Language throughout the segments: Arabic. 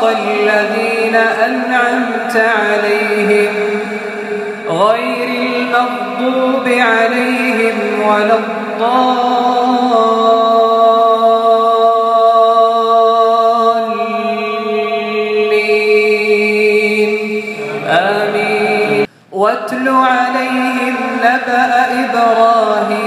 صراط الذين أنعمت عليهم غير المغضوب عليهم ولا الضالين. آمين. واتل عليهم نبأ إبراهيم.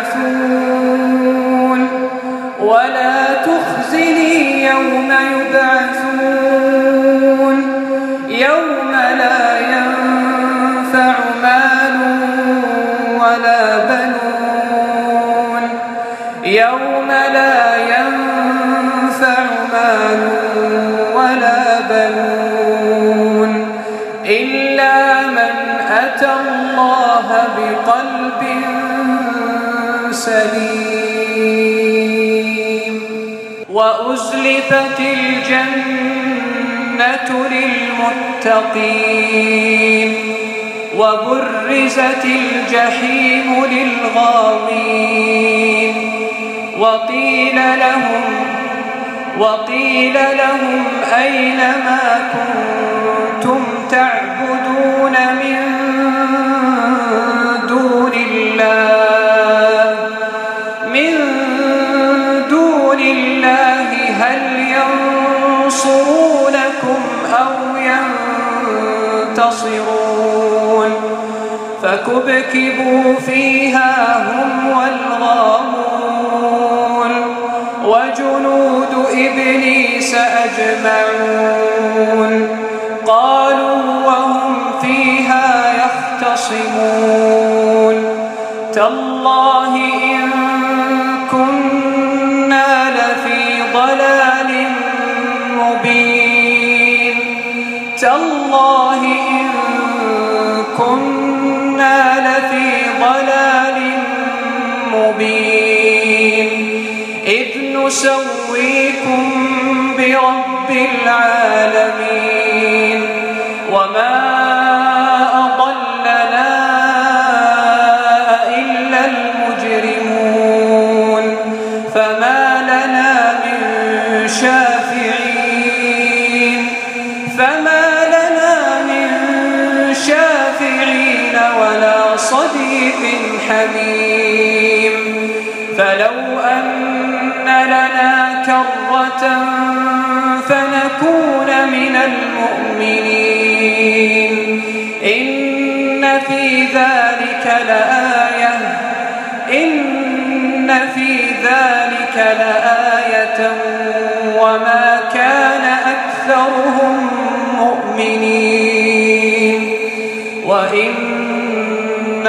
يبعثون. ولا تخزني يوم يبعثون. سليم وأزلفت الجنة للمتقين. وبرزت الجحيم للغاوين. وقيل لهم وقيل لهم أين ما كنتم تعبدون أو ينتصرون فكبكبوا فيها هم والغامون وجنود إبليس أجمعون قالوا وهم فيها يختصمون تالله إن كنا لفي ضلال تالله إن كنا لفي ضلال مبين. إذ نسويكم برب العالمين. وما أضلنا إلا المجرمون. فما لنا من شافعين صديق حميم فلو أن لنا كرة فنكون من المؤمنين. إن في ذلك لآية. إن في ذلك لآية. وما كان أكثرهم مؤمنين. وإن